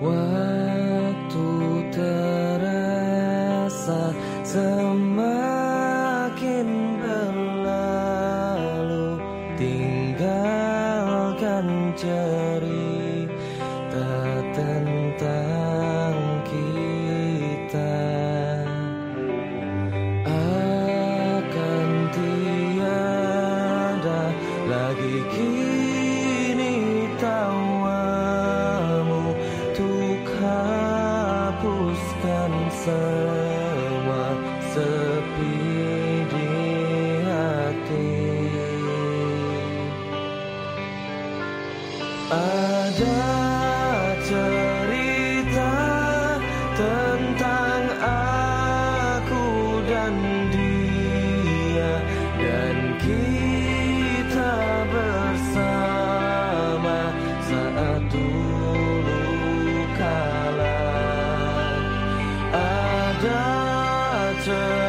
Waktu terasa semakin Ada cerita tentang aku dan dia Dan kita bersama saat dulu kala. Ada cerita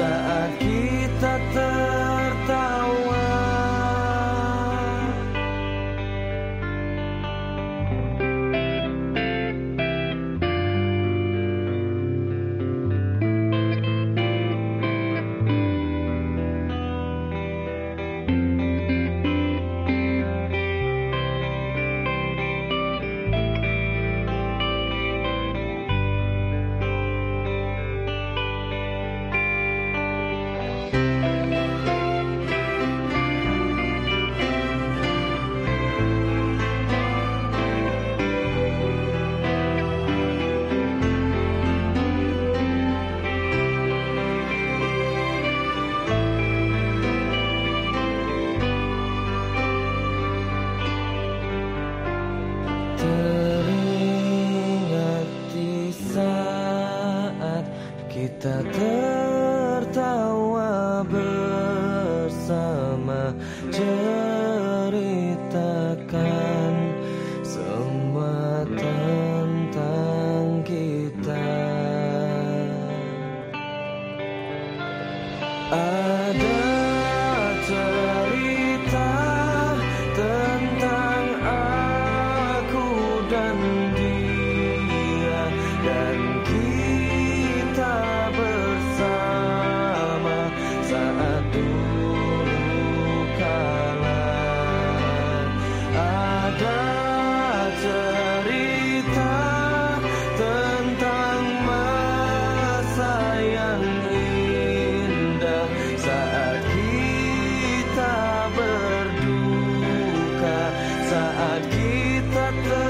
saat kita kita purpose.